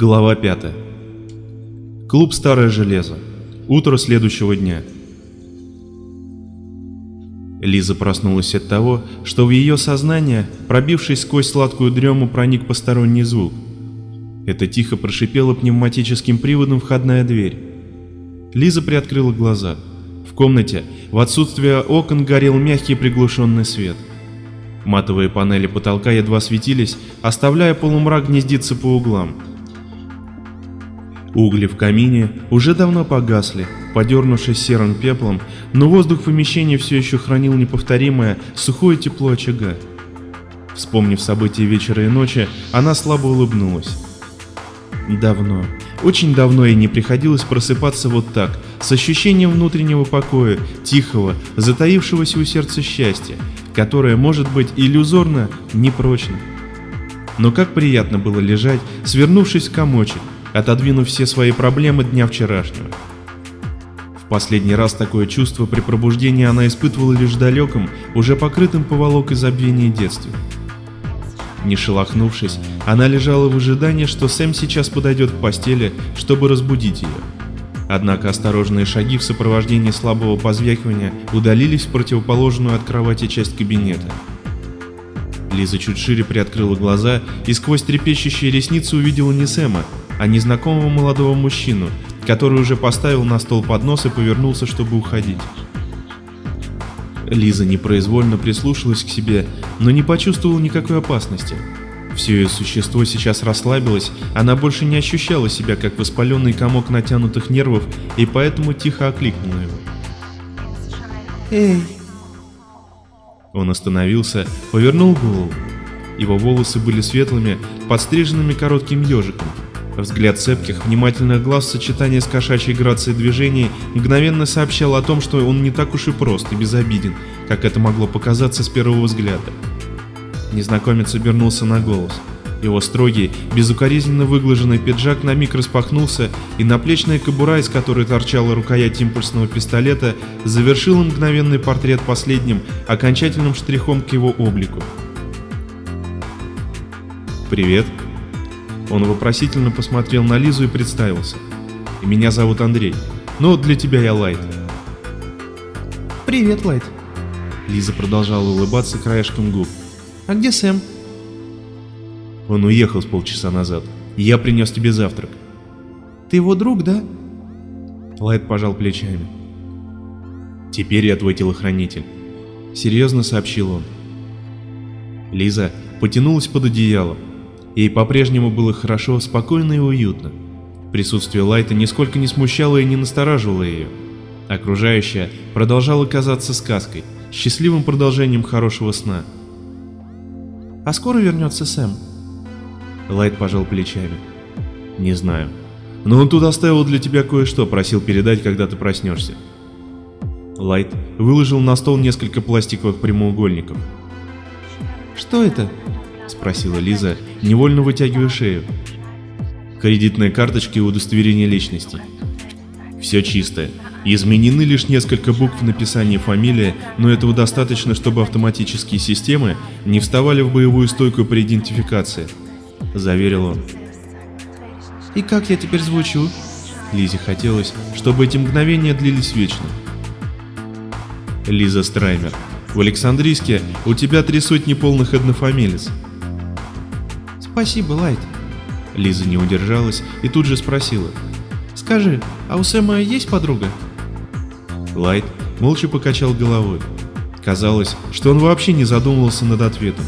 Глава 5. Клуб «Старое железо». Утро следующего дня. Лиза проснулась от того, что в ее сознание, пробившись сквозь сладкую дрему, проник посторонний звук. Это тихо прошипела пневматическим приводом входная дверь. Лиза приоткрыла глаза. В комнате, в отсутствие окон, горел мягкий приглушенный свет. Матовые панели потолка едва светились, оставляя полумрак гнездиться по углам. Угли в камине уже давно погасли, подернувшись серым пеплом, но воздух в помещении все еще хранил неповторимое сухое тепло очага. Вспомнив события вечера и ночи, она слабо улыбнулась. Давно, очень давно ей не приходилось просыпаться вот так, с ощущением внутреннего покоя, тихого, затаившегося у сердца счастья, которое может быть иллюзорно, непрочно. Но как приятно было лежать, свернувшись в комочек, отодвинув все свои проблемы дня вчерашнего. В последний раз такое чувство при пробуждении она испытывала лишь далеком, уже покрытым поволокой забвения детстве. Не шелохнувшись, она лежала в ожидании, что Сэм сейчас подойдет к постели, чтобы разбудить ее. Однако осторожные шаги в сопровождении слабого позвякивания удалились в противоположную от кровати часть кабинета. Лиза чуть шире приоткрыла глаза и сквозь трепещущие ресницы увидела не Сэма, а незнакомого молодого мужчину, который уже поставил на стол поднос и повернулся, чтобы уходить. Лиза непроизвольно прислушалась к себе, но не почувствовала никакой опасности. Все ее существо сейчас расслабилось, она больше не ощущала себя как воспаленный комок натянутых нервов и поэтому тихо окликнула его. «Эй!» Он остановился, повернул голову. Его волосы были светлыми, подстриженными коротким ежиком. Взгляд цепких, внимательных глаз в сочетании с кошачьей грацией движений мгновенно сообщал о том, что он не так уж и прост и безобиден, как это могло показаться с первого взгляда. Незнакомец обернулся на голос. Его строгий, безукоризненно выглаженный пиджак на миг распахнулся, и наплечная кобура, из которой торчала рукоять импульсного пистолета, завершила мгновенный портрет последним, окончательным штрихом к его облику. «Привет». Он вопросительно посмотрел на Лизу и представился. «И меня зовут Андрей. Но для тебя я Лайт». «Привет, Лайт. Лиза продолжала улыбаться краешком губ. А где Сэм?» Он уехал с полчаса назад. Я принес тебе завтрак. «Ты его друг, да?» Лайт пожал плечами. «Теперь я твой телохранитель», — серьезно сообщил он. Лиза потянулась под одеяло. Ей по-прежнему было хорошо, спокойно и уютно. Присутствие Лайта нисколько не смущало и не настораживало ее. Окружающее продолжало казаться сказкой, счастливым продолжением хорошего сна. «А скоро вернется Сэм?» Лайт пожал плечами. «Не знаю. Но он тут оставил для тебя кое-что, просил передать, когда ты проснешься». Лайт выложил на стол несколько пластиковых прямоугольников. «Что это?» — спросила Лиза, невольно вытягивая шею. «Кредитные карточки и удостоверение личности. Все чистое. Изменены лишь несколько букв в написании фамилии, но этого достаточно, чтобы автоматические системы не вставали в боевую стойку при идентификации», — заверил он. «И как я теперь звучу?» Лизе хотелось, чтобы эти мгновения длились вечно. Лиза Страймер. В Александрийске у тебя три сотни полных однофамилец. «Спасибо, Лайт». Лиза не удержалась и тут же спросила. «Скажи, а у Сэма есть подруга?» Лайт молча покачал головой. Казалось, что он вообще не задумывался над ответом.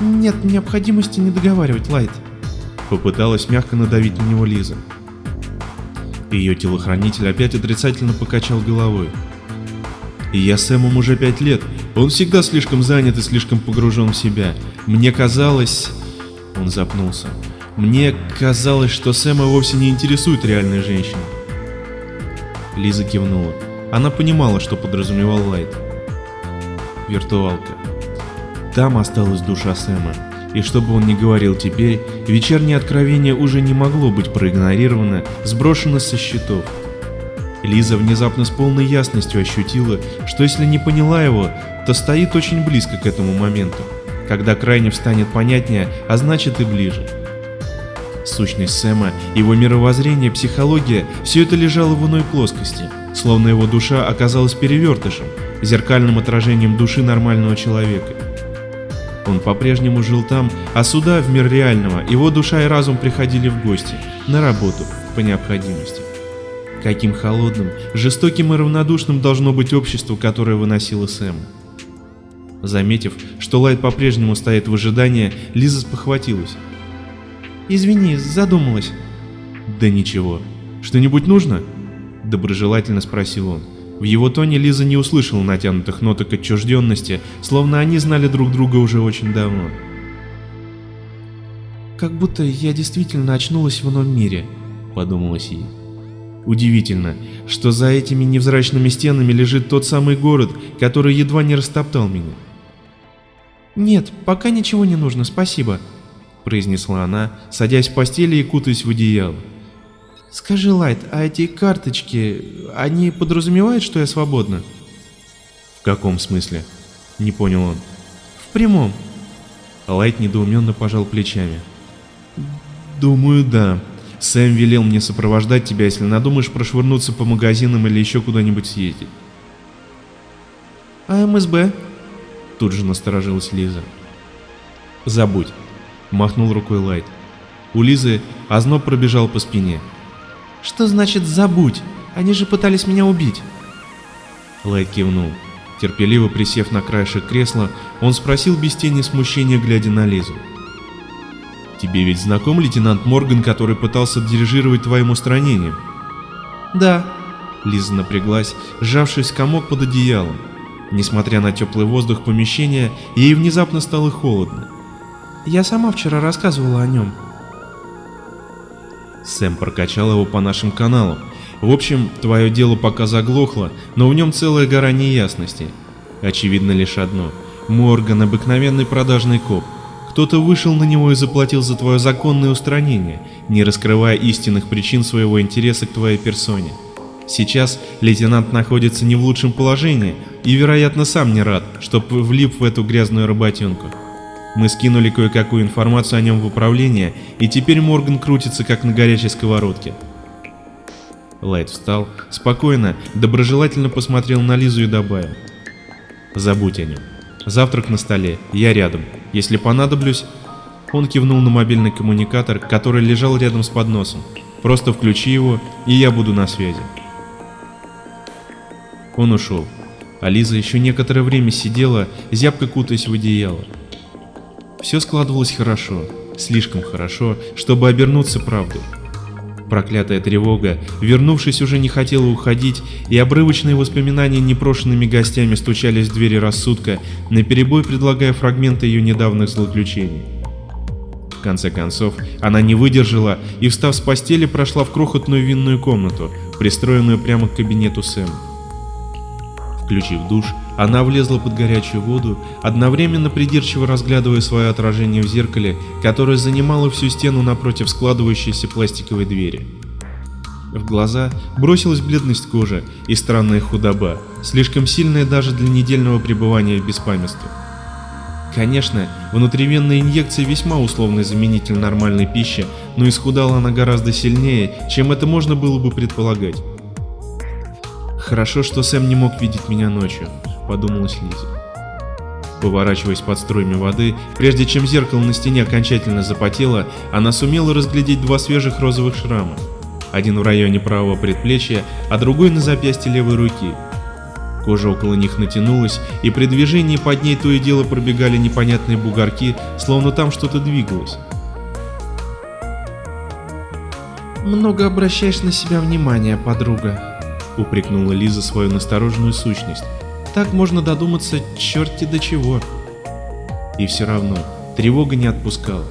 «Нет необходимости не договаривать, Лайт». Попыталась мягко надавить на него Лиза. Ее телохранитель опять отрицательно покачал головой. Я с Сэмом уже пять лет. Он всегда слишком занят и слишком погружен в себя. Мне казалось... Он запнулся. Мне казалось, что Сэма вовсе не интересует реальная женщина. Лиза кивнула. Она понимала, что подразумевал Лайт. Виртуалка. Там осталась душа Сэма. И что бы он ни говорил теперь, вечернее откровение уже не могло быть проигнорировано, сброшено со счетов. Лиза внезапно с полной ясностью ощутила, что если не поняла его, то стоит очень близко к этому моменту, когда крайне встанет понятнее, а значит и ближе. Сущность Сэма, его мировоззрение, психология – все это лежало в иной плоскости, словно его душа оказалась перевертышем, зеркальным отражением души нормального человека. Он по-прежнему жил там, а сюда, в мир реального, его душа и разум приходили в гости, на работу, по необходимости. Каким холодным, жестоким и равнодушным должно быть общество, которое выносило Сэма. Заметив, что Лайт по-прежнему стоит в ожидании, Лиза спохватилась. Извини, задумалась. «Да ничего. Что-нибудь нужно?» — доброжелательно спросил он. В его тоне Лиза не услышала натянутых ноток отчужденности, словно они знали друг друга уже очень давно. «Как будто я действительно очнулась в ином мире», — подумалось ей. Удивительно, что за этими невзрачными стенами лежит тот самый город, который едва не растоптал меня. «Нет, пока ничего не нужно, спасибо», — произнесла она, садясь в постели и кутаясь в одеяло. «Скажи, Лайт, а эти карточки, они подразумевают, что я свободна?» «В каком смысле?» — не понял он. «В прямом». Лайт недоуменно пожал плечами. «Думаю, да. Сэм велел мне сопровождать тебя, если надумаешь прошвырнуться по магазинам или еще куда-нибудь съездить». «А МСБ?» Тут же насторожилась Лиза. «Забудь», — махнул рукой Лайт. У Лизы озноб пробежал по спине. «Что значит «забудь»? Они же пытались меня убить». Лайт кивнул. Терпеливо присев на краешек кресла, он спросил без тени смущения, глядя на Лизу. «Тебе ведь знаком лейтенант Морган, который пытался дирижировать твоим устранением?» «Да». Лиза напряглась, сжавшись в комок под одеялом. Несмотря на теплый воздух помещения, ей внезапно стало холодно. «Я сама вчера рассказывала о нем». Сэм прокачал его по нашим каналам. В общем, твое дело пока заглохло, но в нем целая гора неясностей. Очевидно лишь одно. Морган – обыкновенный продажный коп. Кто-то вышел на него и заплатил за твое законное устранение, не раскрывая истинных причин своего интереса к твоей персоне. Сейчас лейтенант находится не в лучшем положении и, вероятно, сам не рад, что влип в эту грязную работенку. Мы скинули кое-какую информацию о нем в управление, и теперь Морган крутится как на горячей сковородке. Лайт встал, спокойно, доброжелательно посмотрел на Лизу и добавил. «Забудь о нем. Завтрак на столе, я рядом. Если понадоблюсь...» Он кивнул на мобильный коммуникатор, который лежал рядом с подносом. «Просто включи его, и я буду на связи». Он ушел, а Лиза еще некоторое время сидела, зябко кутаясь в одеяло. Все складывалось хорошо, слишком хорошо, чтобы обернуться правдой. Проклятая тревога, вернувшись, уже не хотела уходить, и обрывочные воспоминания непрошенными гостями стучались в двери рассудка, наперебой предлагая фрагменты ее недавних злоключений. В конце концов, она не выдержала и, встав с постели, прошла в крохотную винную комнату, пристроенную прямо к кабинету Сэма. Включив душ, она влезла под горячую воду, одновременно придирчиво разглядывая свое отражение в зеркале, которое занимало всю стену напротив складывающейся пластиковой двери. В глаза бросилась бледность кожи и странная худоба, слишком сильная даже для недельного пребывания в беспамятстве. Конечно, внутривенная инъекция весьма условный заменитель нормальной пищи, но исхудала она гораздо сильнее, чем это можно было бы предполагать. Хорошо, что Сэм не мог видеть меня ночью, подумалась Лиза. Поворачиваясь под струями воды, прежде чем зеркало на стене окончательно запотело, она сумела разглядеть два свежих розовых шрама. Один в районе правого предплечья, а другой на запястье левой руки. Кожа около них натянулась, и при движении под ней то и дело пробегали непонятные бугорки, словно там что-то двигалось. «Много обращаешь на себя внимание, подруга», — упрекнула Лиза свою настороженную сущность. «Так можно додуматься черти до чего». И все равно, тревога не отпускала.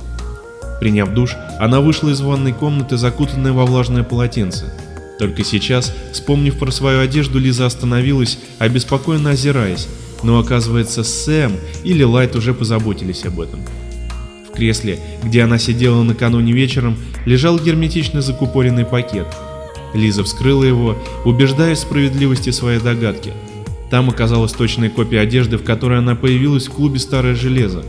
Приняв душ, она вышла из ванной комнаты, закутанная во влажное полотенце. Только сейчас, вспомнив про свою одежду, Лиза остановилась, обеспокоенно озираясь, но оказывается Сэм или Лайт уже позаботились об этом. В кресле, где она сидела накануне вечером, лежал герметично закупоренный пакет — Лиза вскрыла его, убеждаясь в справедливости своей догадки. Там оказалась точная копия одежды, в которой она появилась в клубе «Старое железо».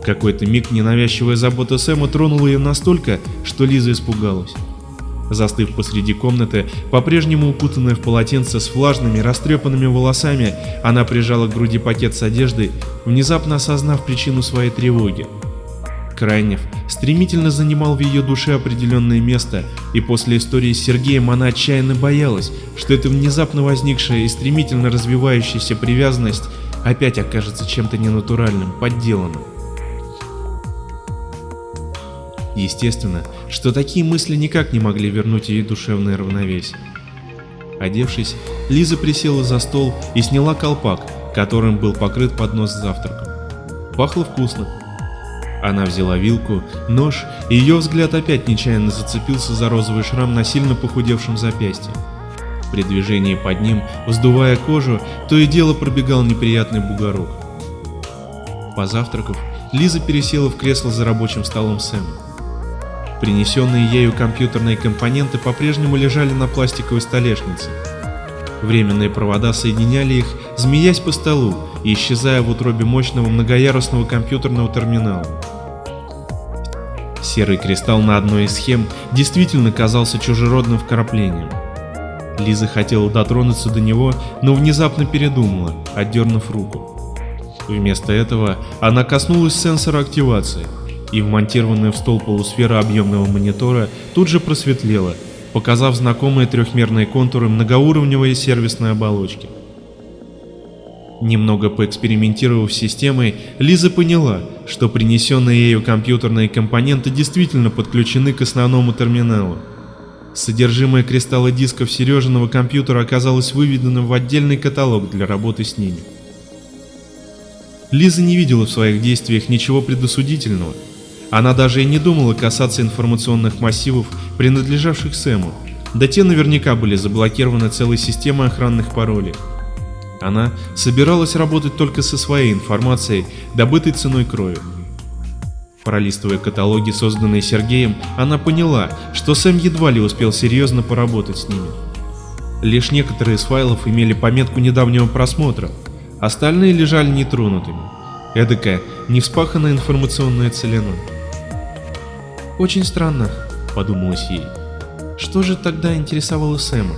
В какой-то миг ненавязчивая забота Сэма тронула ее настолько, что Лиза испугалась. Застыв посреди комнаты, по-прежнему укутанная в полотенце с влажными, растрепанными волосами, она прижала к груди пакет с одеждой, внезапно осознав причину своей тревоги. Крайнев стремительно занимал в ее душе определенное место, и после истории с Сергеем она отчаянно боялась, что эта внезапно возникшая и стремительно развивающаяся привязанность опять окажется чем-то ненатуральным, подделанным. Естественно, что такие мысли никак не могли вернуть ей душевное равновесие. Одевшись, Лиза присела за стол и сняла колпак, которым был покрыт поднос с завтраком. Пахло вкусно, она взяла вилку, нож, и ее взгляд опять нечаянно зацепился за розовый шрам на сильно похудевшем запястье. При движении под ним, вздувая кожу, то и дело пробегал неприятный бугорок. Позавтракав, Лиза пересела в кресло за рабочим столом Сэма. Принесенные ею компьютерные компоненты по-прежнему лежали на пластиковой столешнице. Временные провода соединяли их, змеясь по столу и исчезая в утробе мощного многоярусного компьютерного терминала. Серый кристалл на одной из схем действительно казался чужеродным вкраплением. Лиза хотела дотронуться до него, но внезапно передумала, отдернув руку. Вместо этого она коснулась сенсора активации, и вмонтированная в стол полусфера объемного монитора тут же просветлела, показав знакомые трехмерные контуры многоуровневой сервисной оболочки. Немного поэкспериментировав с системой, Лиза поняла, что принесенные ею компьютерные компоненты действительно подключены к основному терминалу. Содержимое кристалла дисков Сережиного компьютера оказалось выведено в отдельный каталог для работы с ними. Лиза не видела в своих действиях ничего предосудительного. Она даже и не думала касаться информационных массивов, принадлежавших Сэму, да те наверняка были заблокированы целой системой охранных паролей. Она собиралась работать только со своей информацией, добытой ценой крови. Пролистывая каталоги, созданные Сергеем, она поняла, что Сэм едва ли успел серьезно поработать с ними. Лишь некоторые из файлов имели пометку недавнего просмотра, остальные лежали нетронутыми. Эдакая, невспаханная информационная целина. «Очень странно», — подумалось ей. «Что же тогда интересовало Сэма?»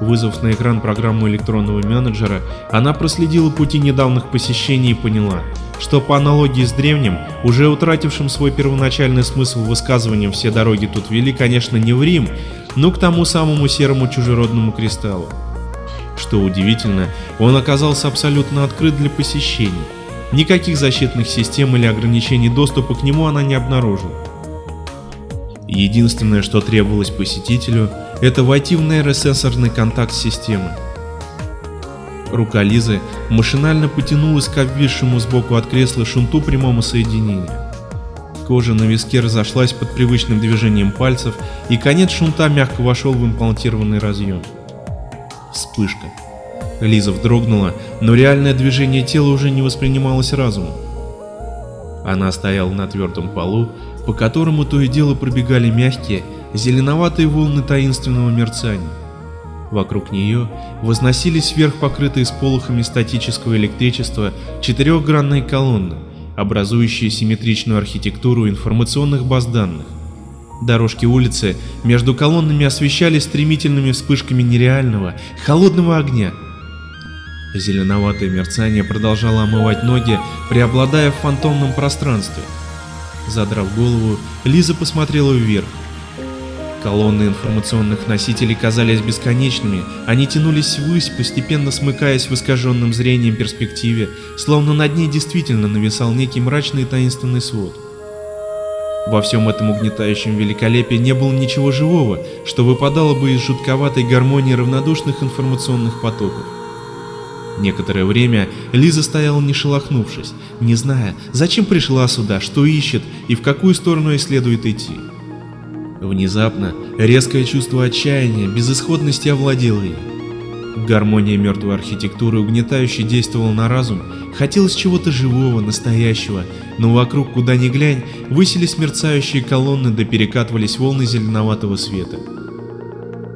Вызвав на экран программу электронного менеджера, она проследила пути недавних посещений и поняла, что по аналогии с древним, уже утратившим свой первоначальный смысл высказыванием «все дороги тут вели», конечно, не в Рим, но к тому самому серому чужеродному кристаллу. Что удивительно, он оказался абсолютно открыт для посещений. Никаких защитных систем или ограничений доступа к нему она не обнаружила. Единственное, что требовалось посетителю, это войти в нейросенсорный контакт с системой. Рука Лизы машинально потянулась к обвисшему сбоку от кресла шунту прямому соединению. Кожа на виске разошлась под привычным движением пальцев, и конец шунта мягко вошел в имплантированный разъем. Вспышка. Лиза вздрогнула, но реальное движение тела уже не воспринималось разумом. Она стояла на твердом полу, по которому то и дело пробегали мягкие, зеленоватые волны таинственного мерцания. Вокруг нее возносились вверх покрытые сполохами статического электричества четырехгранные колонны, образующие симметричную архитектуру информационных баз данных. Дорожки улицы между колоннами освещались стремительными вспышками нереального, холодного огня. Зеленоватое мерцание продолжало омывать ноги, преобладая в фантомном пространстве. Задрав голову, Лиза посмотрела вверх. Колонны информационных носителей казались бесконечными, они тянулись ввысь, постепенно смыкаясь в искаженном зрением перспективе, словно над ней действительно нависал некий мрачный таинственный свод. Во всем этом угнетающем великолепии не было ничего живого, что выпадало бы из жутковатой гармонии равнодушных информационных потоков. Некоторое время Лиза стояла не шелохнувшись, не зная, зачем пришла сюда, что ищет и в какую сторону ей следует идти. Внезапно резкое чувство отчаяния, безысходности овладело ей. Гармония мертвой архитектуры угнетающе действовала на разум, хотелось чего-то живого, настоящего, но вокруг, куда ни глянь, высились мерцающие колонны да перекатывались волны зеленоватого света.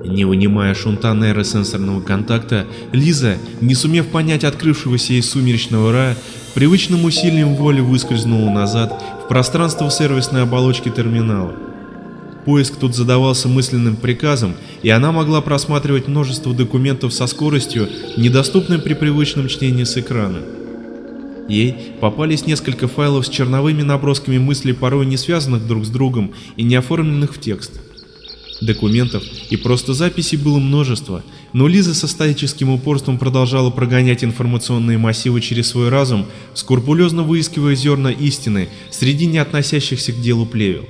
Не вынимая шунта нейросенсорного контакта, Лиза, не сумев понять открывшегося из сумеречного рая, привычным усилием воли выскользнула назад в пространство сервисной оболочки терминала. Поиск тут задавался мысленным приказом, и она могла просматривать множество документов со скоростью, недоступной при привычном чтении с экрана. Ей попались несколько файлов с черновыми набросками мыслей, порой не связанных друг с другом и не оформленных в текст. Документов и просто записей было множество, но Лиза со стоическим упорством продолжала прогонять информационные массивы через свой разум, скрупулезно выискивая зерна истины среди не относящихся к делу плевел.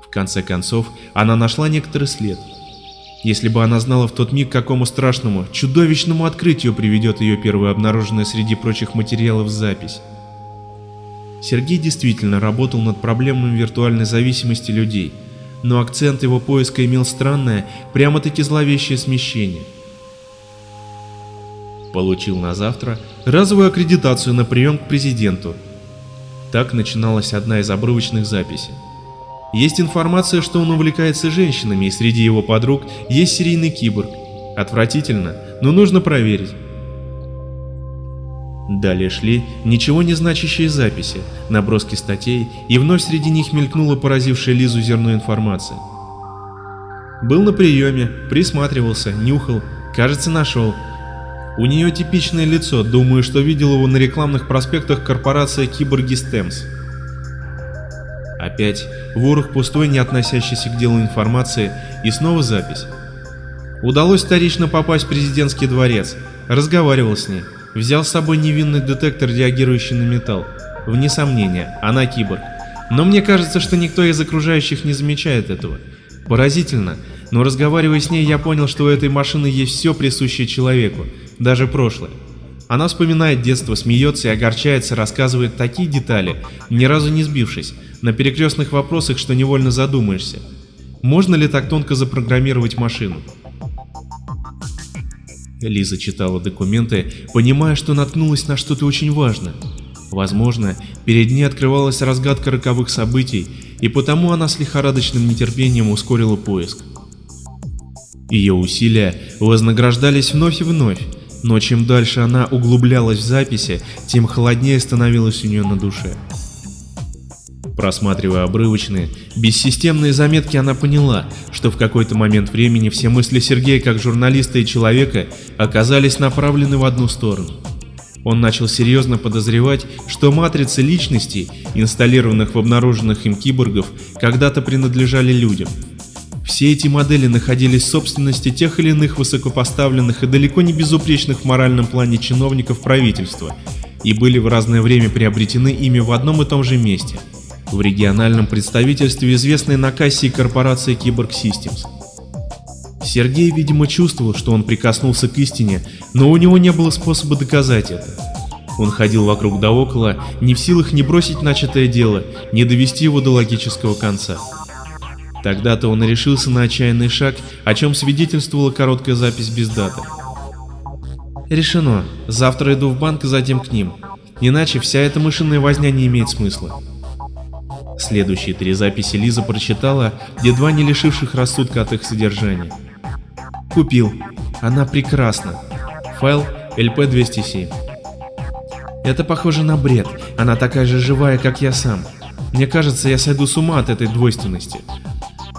В конце концов, она нашла некоторый след. Если бы она знала в тот миг, какому страшному, чудовищному открытию приведет ее первая обнаруженная среди прочих материалов запись. Сергей действительно работал над проблемами виртуальной зависимости людей – но акцент его поиска имел странное, прямо-таки зловещее смещение. Получил на завтра разовую аккредитацию на прием к президенту. Так начиналась одна из обрывочных записей. Есть информация, что он увлекается женщинами, и среди его подруг есть серийный киборг. Отвратительно, но нужно проверить. Далее шли ничего не значащие записи, наброски статей, и вновь среди них мелькнула поразившая Лизу зерно информация. Был на приеме, присматривался, нюхал, кажется, нашел. У нее типичное лицо, думаю, что видел его на рекламных проспектах корпорации Киборги Стемс. Опять ворох пустой, не относящийся к делу информации, и снова запись. Удалось вторично попасть в президентский дворец, разговаривал с ней. Взял с собой невинный детектор, реагирующий на металл. Вне сомнения, она киборг. Но мне кажется, что никто из окружающих не замечает этого. Поразительно, но разговаривая с ней, я понял, что у этой машины есть все присущее человеку, даже прошлое. Она вспоминает детство, смеется и огорчается, рассказывает такие детали, ни разу не сбившись, на перекрестных вопросах, что невольно задумаешься. Можно ли так тонко запрограммировать машину? Лиза читала документы, понимая, что наткнулась на что-то очень важное. Возможно, перед ней открывалась разгадка роковых событий, и потому она с лихорадочным нетерпением ускорила поиск. Ее усилия вознаграждались вновь и вновь, но чем дальше она углублялась в записи, тем холоднее становилось у нее на душе. Просматривая обрывочные, бессистемные заметки, она поняла, что в какой-то момент времени все мысли Сергея как журналиста и человека оказались направлены в одну сторону. Он начал серьезно подозревать, что матрицы личностей, инсталлированных в обнаруженных им киборгов, когда-то принадлежали людям. Все эти модели находились в собственности тех или иных высокопоставленных и далеко не безупречных в моральном плане чиновников правительства и были в разное время приобретены ими в одном и том же месте – в региональном представительстве известной на кассе корпорации Cyborg Systems. Сергей, видимо, чувствовал, что он прикоснулся к истине, но у него не было способа доказать это. Он ходил вокруг да около, не в силах не бросить начатое дело, не довести его до логического конца. Тогда-то он и решился на отчаянный шаг, о чем свидетельствовала короткая запись без даты. Решено. Завтра иду в банк и затем к ним. Иначе вся эта мышиная возня не имеет смысла. Следующие три записи Лиза прочитала, едва не лишивших рассудка от их содержания. Купил. Она прекрасна. Файл LP207. Это похоже на бред. Она такая же живая, как я сам. Мне кажется, я сойду с ума от этой двойственности.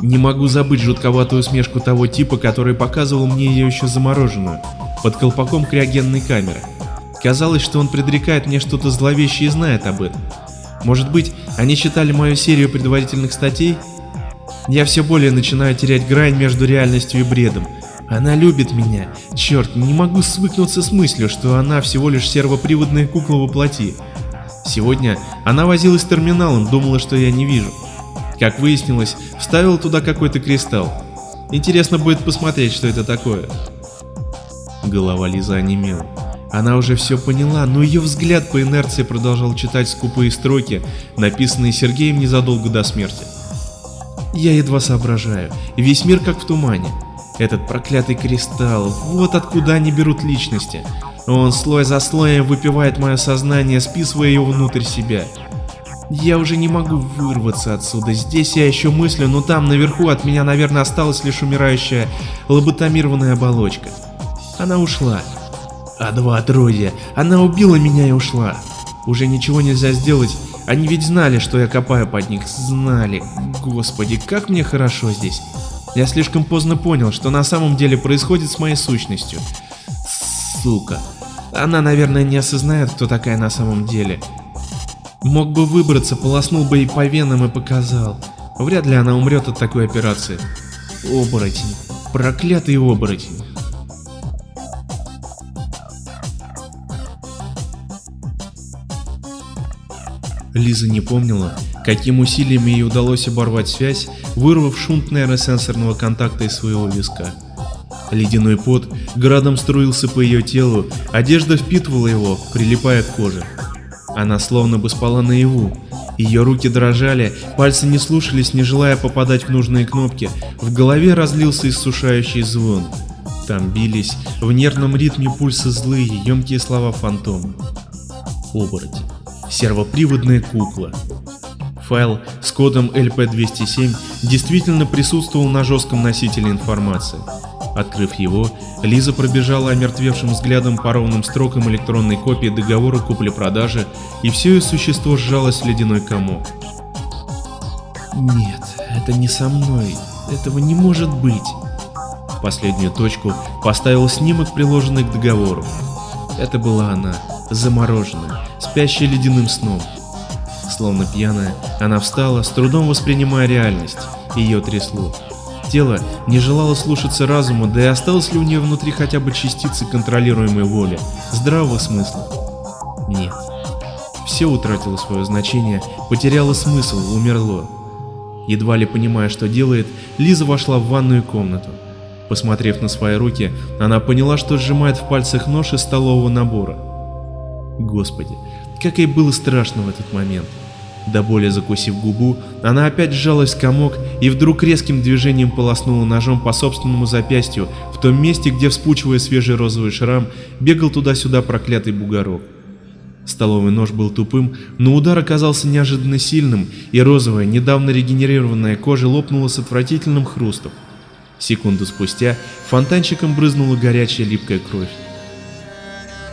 Не могу забыть жутковатую усмешку того типа, который показывал мне ее еще замороженную, под колпаком криогенной камеры. Казалось, что он предрекает мне что-то зловещее и знает об этом. Может быть, они читали мою серию предварительных статей? Я все более начинаю терять грань между реальностью и бредом. Она любит меня. Черт, не могу свыкнуться с мыслью, что она всего лишь сервоприводная кукла во плоти. Сегодня она возилась с терминалом, думала, что я не вижу. Как выяснилось, вставила туда какой-то кристалл. Интересно будет посмотреть, что это такое. Голова Лиза онемела. Она уже все поняла, но ее взгляд по инерции продолжал читать скупые строки, написанные Сергеем незадолго до смерти. Я едва соображаю, весь мир как в тумане. Этот проклятый кристалл, вот откуда они берут личности. Он слой за слоем выпивает мое сознание, списывая его внутрь себя. Я уже не могу вырваться отсюда. Здесь я еще мыслю, но там наверху от меня, наверное, осталась лишь умирающая лоботомированная оболочка. Она ушла. А два отродья. Она убила меня и ушла. Уже ничего нельзя сделать. Они ведь знали, что я копаю под них. Знали. Господи, как мне хорошо здесь. Я слишком поздно понял, что на самом деле происходит с моей сущностью. Сука. Она, наверное, не осознает, кто такая на самом деле. Мог бы выбраться, полоснул бы ей по венам и показал. Вряд ли она умрет от такой операции. Оборотень. Проклятый оборотень. Лиза не помнила, каким усилием ей удалось оборвать связь, вырвав шунт нейросенсорного контакта из своего виска. Ледяной пот градом струился по ее телу, одежда впитывала его, прилипая к коже. Она словно бы спала наяву. Ее руки дрожали, пальцы не слушались, не желая попадать в нужные кнопки. В голове разлился иссушающий звон. Там бились в нервном ритме пульса злые, емкие слова фантома. Оборотень. Сервоприводная кукла. Файл с кодом LP207 действительно присутствовал на жестком носителе информации. Открыв его, Лиза пробежала омертвевшим взглядом по ровным строкам электронной копии договора купли-продажи, и все ее существо сжалось в ледяной комок. Нет, это не со мной. Этого не может быть. Последнюю точку поставил снимок, приложенный к договору. Это была она, замороженная, спящая ледяным сном. Словно пьяная, она встала, с трудом воспринимая реальность. Ее трясло. Тело не желало слушаться разума, да и осталось ли у нее внутри хотя бы частицы контролируемой воли, здравого смысла? Нет. Все утратило свое значение, потеряло смысл, умерло. Едва ли понимая, что делает, Лиза вошла в ванную комнату. Посмотрев на свои руки, она поняла, что сжимает в пальцах нож из столового набора. Господи, как ей было страшно в этот момент. До боли закусив губу, она опять сжалась в комок и вдруг резким движением полоснула ножом по собственному запястью, в том месте, где, вспучивая свежий розовый шрам, бегал туда-сюда проклятый бугорок. Столовый нож был тупым, но удар оказался неожиданно сильным, и розовая, недавно регенерированная кожа лопнула с отвратительным хрустом. Секунду спустя фонтанчиком брызнула горячая липкая кровь.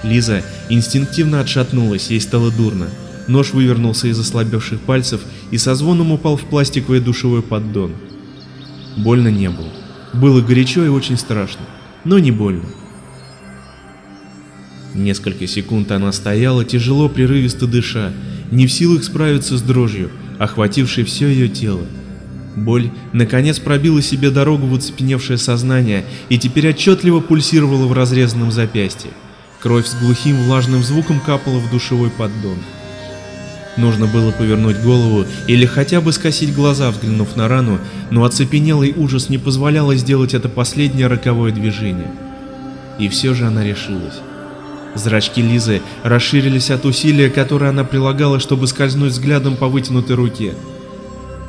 Лиза инстинктивно отшатнулась, ей стало дурно. Нож вывернулся из ослабевших пальцев и со звоном упал в пластиковый душевой поддон. Больно не было. Было горячо и очень страшно, но не больно. Несколько секунд она стояла, тяжело, прерывисто дыша, не в силах справиться с дрожью, охватившей все ее тело. Боль, наконец, пробила себе дорогу в оцепеневшее сознание и теперь отчетливо пульсировала в разрезанном запястье. Кровь с глухим влажным звуком капала в душевой поддон. Нужно было повернуть голову или хотя бы скосить глаза, взглянув на рану, но оцепенелый ужас не позволял сделать это последнее роковое движение. И все же она решилась. Зрачки Лизы расширились от усилия, которое она прилагала, чтобы скользнуть взглядом по вытянутой руке.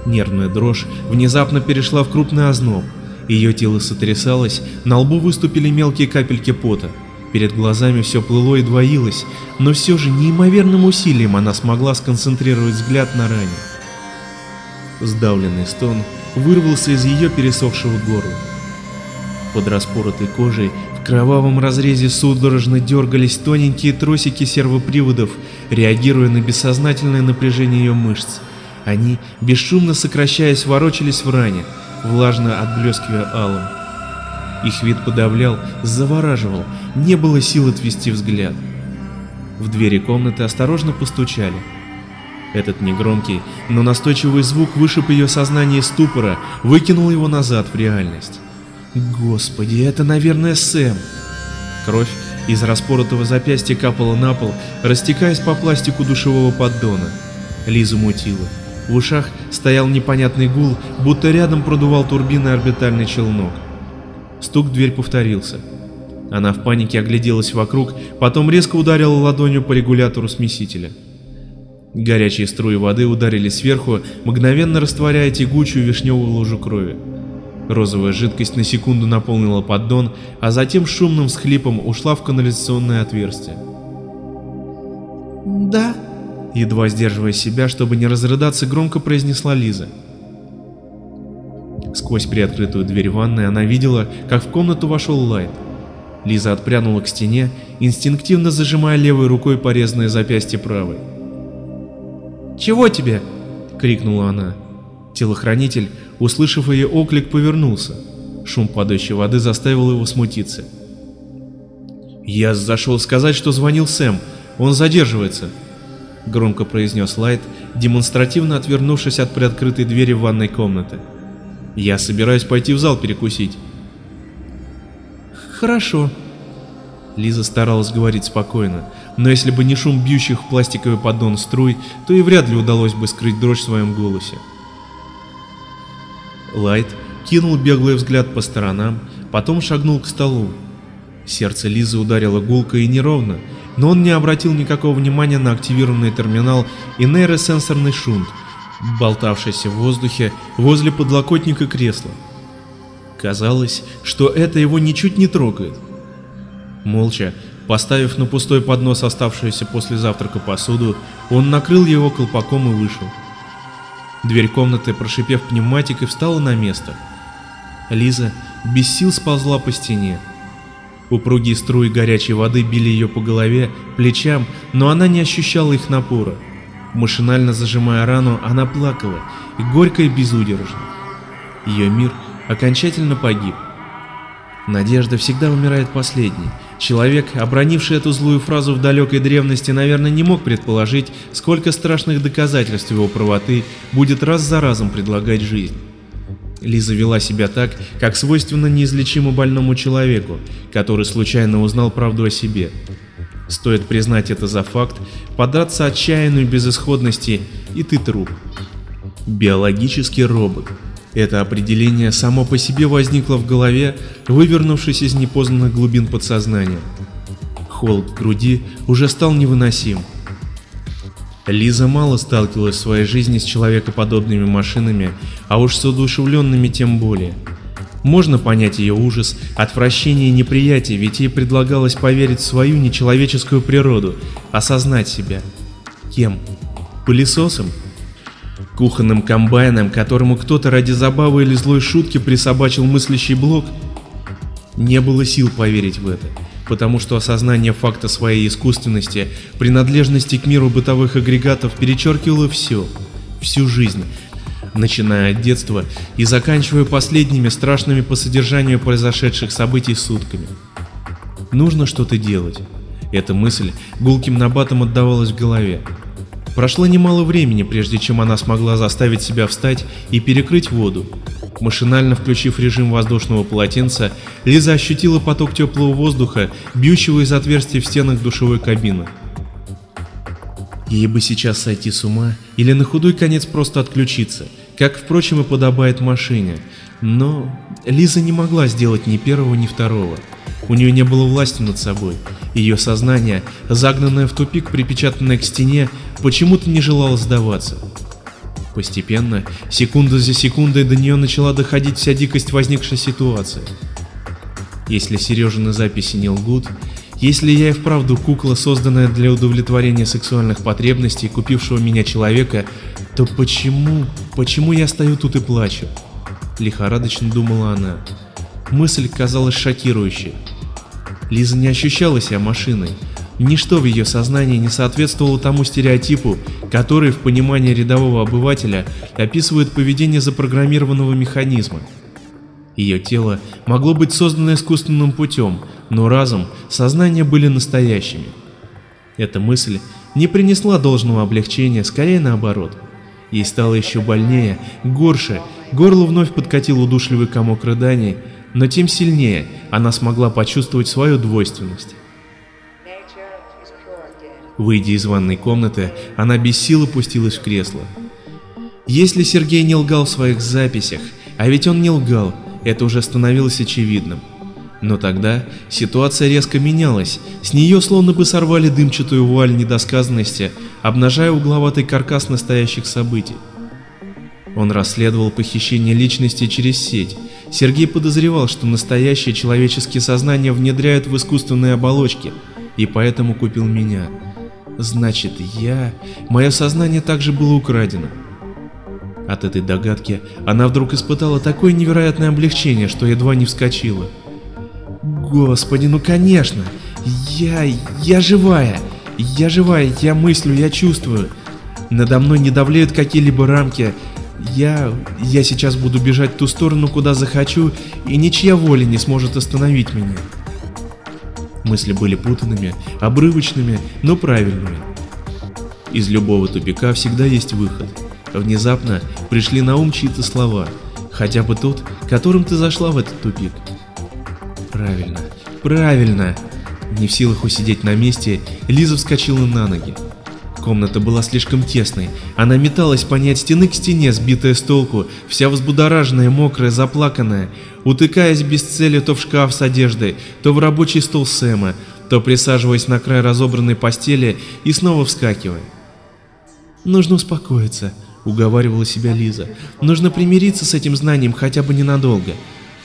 Нервная дрожь внезапно перешла в крупный озноб. Ее тело сотрясалось, на лбу выступили мелкие капельки пота. Перед глазами все плыло и двоилось, но все же неимоверным усилием она смогла сконцентрировать взгляд на ране. Сдавленный стон вырвался из ее пересохшего горла. Под распоротой кожей в кровавом разрезе судорожно дергались тоненькие тросики сервоприводов, реагируя на бессознательное напряжение ее мышц. Они, бесшумно сокращаясь, ворочались в ране, влажно отблескивая алым. Их вид подавлял, завораживал, не было сил отвести взгляд. В двери комнаты осторожно постучали. Этот негромкий, но настойчивый звук вышиб ее сознание из ступора, выкинул его назад в реальность. Господи, это, наверное, Сэм. Кровь из распоротого запястья капала на пол, растекаясь по пластику душевого поддона. Лизу мутила. В ушах стоял непонятный гул, будто рядом продувал турбиной орбитальный челнок. Стук в дверь повторился. Она в панике огляделась вокруг, потом резко ударила ладонью по регулятору смесителя. Горячие струи воды ударили сверху, мгновенно растворяя тягучую вишневую лужу крови. Розовая жидкость на секунду наполнила поддон, а затем шумным всхлипом ушла в канализационное отверстие. «Да», Едва сдерживая себя, чтобы не разрыдаться, громко произнесла Лиза. Сквозь приоткрытую дверь ванной она видела, как в комнату вошел Лайт. Лиза отпрянула к стене, инстинктивно зажимая левой рукой порезанное запястье правой. «Чего тебе?» — крикнула она. Телохранитель, услышав ее оклик, повернулся. Шум падающей воды заставил его смутиться. «Я зашел сказать, что звонил Сэм. Он задерживается», — громко произнес Лайт, демонстративно отвернувшись от приоткрытой двери ванной комнаты. «Я собираюсь пойти в зал перекусить». «Хорошо». Лиза старалась говорить спокойно, но если бы не шум бьющих в пластиковый поддон струй, то и вряд ли удалось бы скрыть дрожь в своем голосе. Лайт кинул беглый взгляд по сторонам, потом шагнул к столу. Сердце Лизы ударило гулко и неровно, но он не обратил никакого внимания на активированный терминал и нейросенсорный шунт, болтавшийся в воздухе возле подлокотника кресла. Казалось, что это его ничуть не трогает. Молча, поставив на пустой поднос оставшуюся после завтрака посуду, он накрыл его колпаком и вышел. Дверь комнаты, прошипев пневматикой, встала на место. Лиза без сил сползла по стене. Упругие струи горячей воды били ее по голове, плечам, но она не ощущала их напора. Машинально зажимая рану, она плакала, и горько и безудержно. Ее мир окончательно погиб. Надежда всегда умирает последней. Человек, обронивший эту злую фразу в далекой древности, наверное, не мог предположить, сколько страшных доказательств его правоты будет раз за разом предлагать жизнь. Лиза вела себя так, как свойственно неизлечимо больному человеку, который случайно узнал правду о себе. Стоит признать это за факт, податься отчаянную безысходности, и ты труп. Биологический робот. Это определение само по себе возникло в голове, вывернувшись из непознанных глубин подсознания. Холод в груди уже стал невыносим. Лиза мало сталкивалась в своей жизни с человекоподобными машинами, а уж с удушевленными тем более. Можно понять ее ужас, отвращение и неприятие, ведь ей предлагалось поверить в свою нечеловеческую природу, осознать себя. Кем? Пылесосом? Кухонным комбайном, которому кто-то ради забавы или злой шутки присобачил мыслящий блок? Не было сил поверить в это потому что осознание факта своей искусственности, принадлежности к миру бытовых агрегатов перечеркивало все, всю жизнь, начиная от детства и заканчивая последними страшными по содержанию произошедших событий сутками. Нужно что-то делать. Эта мысль гулким набатом отдавалась в голове. Прошло немало времени, прежде чем она смогла заставить себя встать и перекрыть воду, Машинально включив режим воздушного полотенца, Лиза ощутила поток теплого воздуха, бьющего из отверстий в стенах душевой кабины. Ей бы сейчас сойти с ума или на худой конец просто отключиться, как, впрочем, и подобает машине. Но Лиза не могла сделать ни первого, ни второго. У нее не было власти над собой. Ее сознание, загнанное в тупик, припечатанное к стене, почему-то не желало сдаваться. Постепенно, секунда за секундой до нее начала доходить вся дикость возникшей ситуации. Если Сережины записи не лгут, если я и вправду кукла, созданная для удовлетворения сексуальных потребностей купившего меня человека, то почему, почему я стою тут и плачу? Лихорадочно думала она. Мысль казалась шокирующей. Лиза не ощущала себя машиной, Ничто в ее сознании не соответствовало тому стереотипу, который в понимании рядового обывателя описывает поведение запрограммированного механизма. Ее тело могло быть создано искусственным путем, но разум, сознание были настоящими. Эта мысль не принесла должного облегчения, скорее наоборот. Ей стало еще больнее, горше, горло вновь подкатил удушливый комок рыданий, но тем сильнее она смогла почувствовать свою двойственность. Выйдя из ванной комнаты, она без сил опустилась в кресло. Если Сергей не лгал в своих записях, а ведь он не лгал, это уже становилось очевидным. Но тогда ситуация резко менялась, с нее словно бы сорвали дымчатую вуаль недосказанности, обнажая угловатый каркас настоящих событий. Он расследовал похищение личности через сеть. Сергей подозревал, что настоящее человеческие сознания внедряют в искусственные оболочки, и поэтому купил меня. Значит, я... Мое сознание также было украдено. От этой догадки она вдруг испытала такое невероятное облегчение, что едва не вскочила. Господи, ну конечно! Я... я живая! Я живая, я мыслю, я чувствую. Надо мной не давляют какие-либо рамки. Я... я сейчас буду бежать в ту сторону, куда захочу, и ничья воля не сможет остановить меня. Мысли были путанными, обрывочными, но правильными. Из любого тупика всегда есть выход. Внезапно пришли на ум чьи-то слова, хотя бы тот, которым ты зашла в этот тупик. Правильно, правильно. Не в силах усидеть на месте, Лиза вскочила на ноги. Комната была слишком тесной. Она металась по ней стены к стене, сбитая с толку, вся взбудораженная, мокрая, заплаканная, утыкаясь без цели то в шкаф с одеждой, то в рабочий стол Сэма, то присаживаясь на край разобранной постели и снова вскакивая. «Нужно успокоиться», — уговаривала себя Лиза. «Нужно примириться с этим знанием хотя бы ненадолго.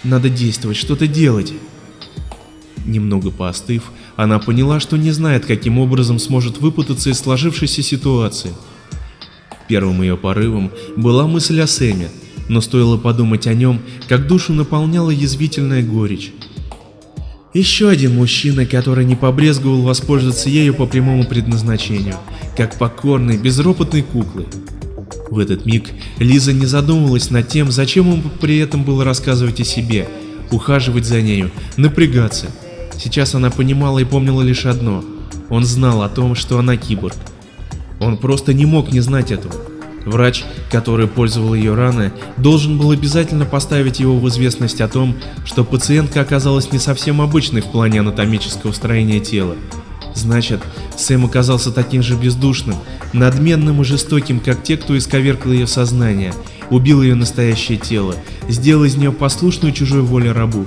Надо действовать, что-то делать». Немного поостыв, она поняла, что не знает, каким образом сможет выпутаться из сложившейся ситуации. Первым ее порывом была мысль о Сэме, но стоило подумать о нем, как душу наполняла язвительная горечь. Еще один мужчина, который не побрезговал воспользоваться ею по прямому предназначению, как покорной, безропотной куклой. В этот миг Лиза не задумывалась над тем, зачем ему при этом было рассказывать о себе, ухаживать за нею, напрягаться – Сейчас она понимала и помнила лишь одно. Он знал о том, что она киборг. Он просто не мог не знать этого. Врач, который пользовал ее раны, должен был обязательно поставить его в известность о том, что пациентка оказалась не совсем обычной в плане анатомического строения тела. Значит, Сэм оказался таким же бездушным, надменным и жестоким, как те, кто исковеркал ее сознание, убил ее настоящее тело, сделал из нее послушную чужой воле рабу.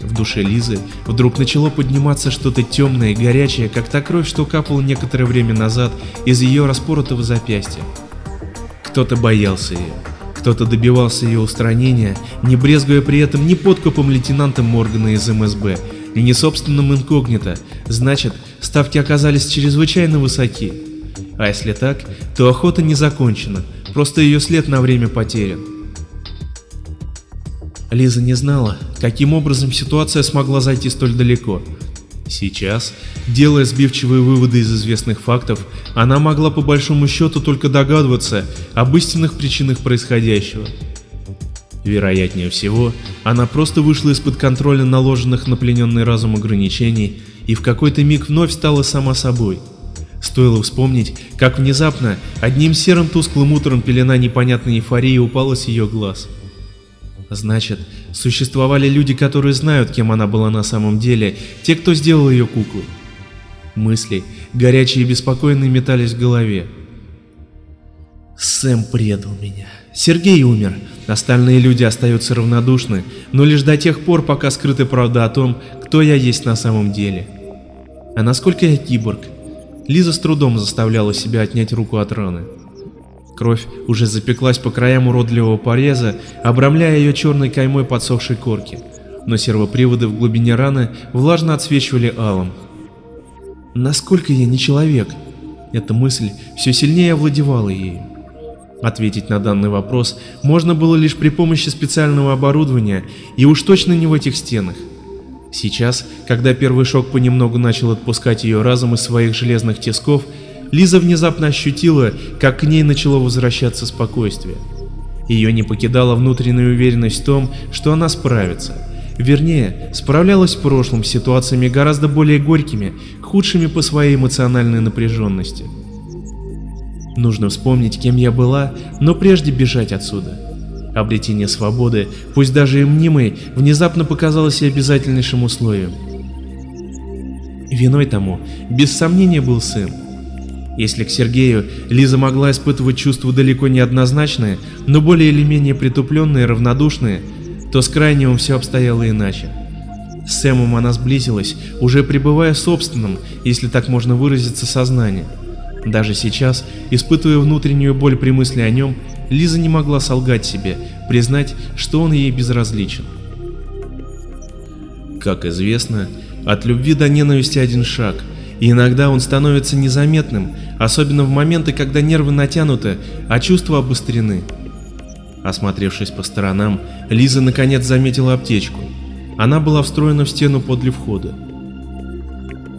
В душе Лизы вдруг начало подниматься что-то темное и горячее, как та кровь, что капала некоторое время назад из ее распоротого запястья. Кто-то боялся ее, кто-то добивался ее устранения, не брезгуя при этом ни подкупом лейтенанта Моргана из МСБ, и ни собственным инкогнито, значит, ставки оказались чрезвычайно высоки. А если так, то охота не закончена, просто ее след на время потерян. Лиза не знала, каким образом ситуация смогла зайти столь далеко. Сейчас, делая сбивчивые выводы из известных фактов, она могла по большому счету только догадываться об истинных причинах происходящего. Вероятнее всего, она просто вышла из-под контроля наложенных на плененный разум ограничений и в какой-то миг вновь стала сама собой. Стоило вспомнить, как внезапно одним серым тусклым утром пелена непонятной эйфории упала с ее глаз. Значит, существовали люди, которые знают, кем она была на самом деле, те, кто сделал ее куклой. Мысли, горячие и беспокойные, метались в голове. Сэм предал меня. Сергей умер. Остальные люди остаются равнодушны, но лишь до тех пор, пока скрыта правда о том, кто я есть на самом деле. А насколько я киборг? Лиза с трудом заставляла себя отнять руку от раны. Кровь уже запеклась по краям уродливого пореза, обрамляя ее черной каймой подсохшей корки, но сервоприводы в глубине раны влажно отсвечивали алым. Насколько я не человек? Эта мысль все сильнее овладевала ею. Ответить на данный вопрос можно было лишь при помощи специального оборудования, и уж точно не в этих стенах. Сейчас, когда первый шок понемногу начал отпускать ее разум из своих железных тисков, Лиза внезапно ощутила, как к ней начало возвращаться спокойствие. Ее не покидала внутренняя уверенность в том, что она справится. Вернее, справлялась в прошлом с ситуациями гораздо более горькими, худшими по своей эмоциональной напряженности. Нужно вспомнить, кем я была, но прежде бежать отсюда. Обретение свободы, пусть даже и мнимой, внезапно показалось обязательнейшим условием. Виной тому, без сомнения, был сын. Если к Сергею Лиза могла испытывать чувства далеко не однозначные, но более или менее притупленные равнодушные, то с крайним все обстояло иначе. С Сэмом она сблизилась, уже пребывая в собственном, если так можно выразиться, сознании. Даже сейчас, испытывая внутреннюю боль при мысли о нем, Лиза не могла солгать себе, признать, что он ей безразличен. Как известно, от любви до ненависти один шаг – и иногда он становится незаметным, особенно в моменты, когда нервы натянуты, а чувства обострены. Осмотревшись по сторонам, Лиза наконец заметила аптечку. Она была встроена в стену подле входа.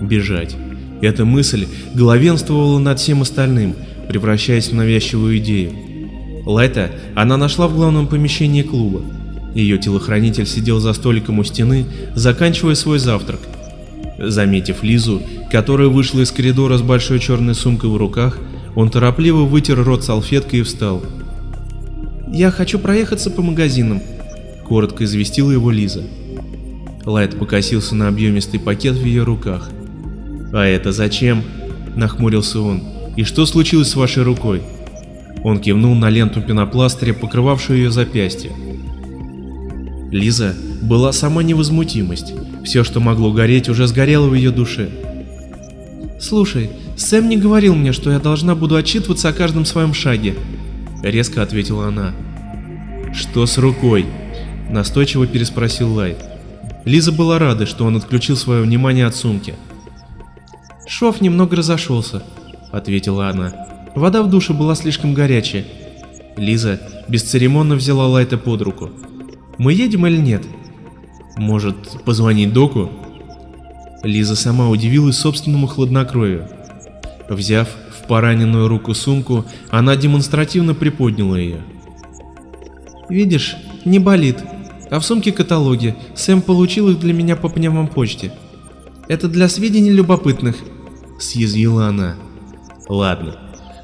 Бежать. Эта мысль главенствовала над всем остальным, превращаясь в навязчивую идею. Лайта она нашла в главном помещении клуба. Ее телохранитель сидел за столиком у стены, заканчивая свой завтрак. Заметив Лизу, которая вышла из коридора с большой черной сумкой в руках, он торопливо вытер рот салфеткой и встал. «Я хочу проехаться по магазинам», — коротко известила его Лиза. Лайт покосился на объемистый пакет в ее руках. «А это зачем?» — нахмурился он. «И что случилось с вашей рукой?» Он кивнул на ленту пенопластыря, покрывавшую ее запястье. Лиза была сама невозмутимость. Все, что могло гореть, уже сгорело в ее душе. «Слушай, Сэм не говорил мне, что я должна буду отчитываться о каждом своем шаге», — резко ответила она. «Что с рукой?» — настойчиво переспросил Лайт. Лиза была рада, что он отключил свое внимание от сумки. «Шов немного разошелся», — ответила она. «Вода в душе была слишком горячая». Лиза бесцеремонно взяла Лайта под руку. «Мы едем или нет?» «Может, позвонить доку?» Лиза сама удивилась собственному хладнокровию. Взяв в пораненную руку сумку, она демонстративно приподняла ее. «Видишь, не болит. А в сумке каталоги. Сэм получил их для меня по пневмопочте. Это для сведения любопытных», — съязвила она. «Ладно».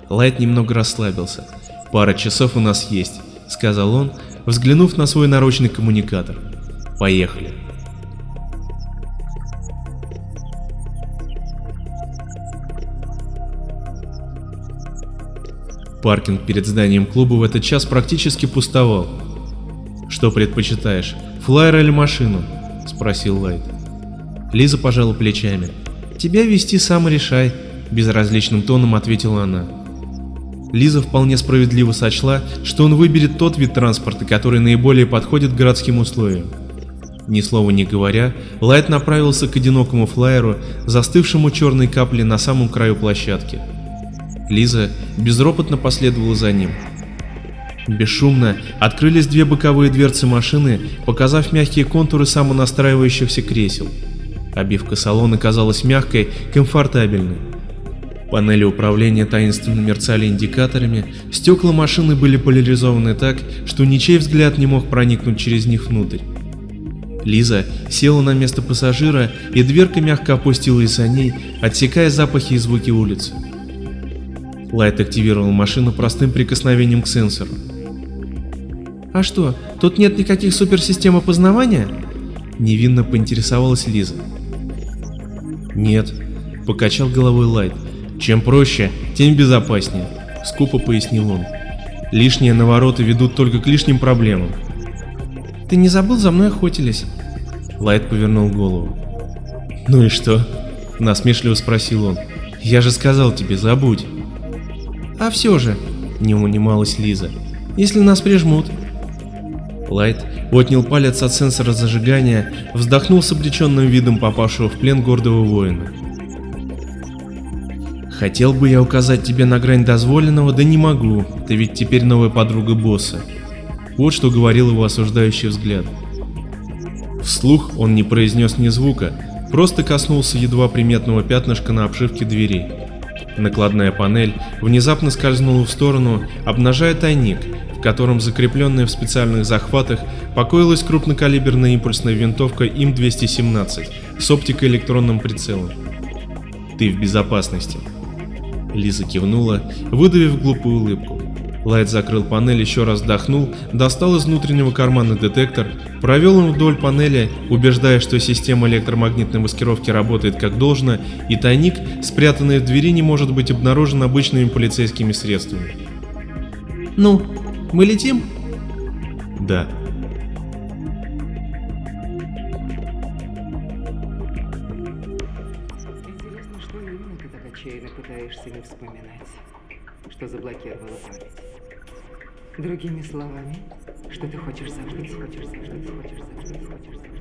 Лайт немного расслабился. «Пара часов у нас есть», — сказал он, взглянув на свой наручный коммуникатор. «Поехали». Паркинг перед зданием клуба в этот час практически пустовал. «Что предпочитаешь, флайер или машину?» – спросил Лайт. Лиза пожала плечами. «Тебе вести сам решай», – безразличным тоном ответила она. Лиза вполне справедливо сочла, что он выберет тот вид транспорта, который наиболее подходит городским условиям. Ни слова не говоря, Лайт направился к одинокому флайеру, застывшему черной каплей на самом краю площадки. Лиза безропотно последовала за ним. Бесшумно открылись две боковые дверцы машины, показав мягкие контуры самонастраивающихся кресел. Обивка салона казалась мягкой, комфортабельной. Панели управления таинственно мерцали индикаторами, стекла машины были поляризованы так, что ничей взгляд не мог проникнуть через них внутрь. Лиза села на место пассажира, и дверка мягко опустилась за ней, отсекая запахи и звуки улицы. Лайт активировал машину простым прикосновением к сенсору. «А что, тут нет никаких суперсистем опознавания?» Невинно поинтересовалась Лиза. «Нет», — покачал головой Лайт. «Чем проще, тем безопаснее», — скупо пояснил он. «Лишние навороты ведут только к лишним проблемам». «Ты не забыл, за мной охотились?» Лайт повернул голову. «Ну и что?» — насмешливо спросил он. «Я же сказал тебе, забудь». «А все же», — не унималась Лиза, — «если нас прижмут». Лайт отнял палец от сенсора зажигания, вздохнул с обреченным видом попавшего в плен гордого воина. «Хотел бы я указать тебе на грань дозволенного, да не могу, ты ведь теперь новая подруга босса». Вот что говорил его осуждающий взгляд. Вслух он не произнес ни звука, просто коснулся едва приметного пятнышка на обшивке двери. Накладная панель внезапно скользнула в сторону, обнажая тайник, котором, закрепленная в специальных захватах, покоилась крупнокалиберная импульсная винтовка ИМ-217 с оптико-электронным прицелом. «Ты в безопасности», Лиза кивнула, выдавив глупую улыбку. Лайт закрыл панель, еще раз вдохнул, достал из внутреннего кармана детектор, провел им вдоль панели, убеждая, что система электромагнитной маскировки работает как должно, и тайник, спрятанный в двери, не может быть обнаружен обычными полицейскими средствами. «Ну, мы летим?» «Да», Интересно, что именно ты так отчаянно пытаешься не вспоминать, что заблокировало память. Другими словами, что ты хочешь забыть, хочешь забыть, хочешь забыть, хочешь забыть.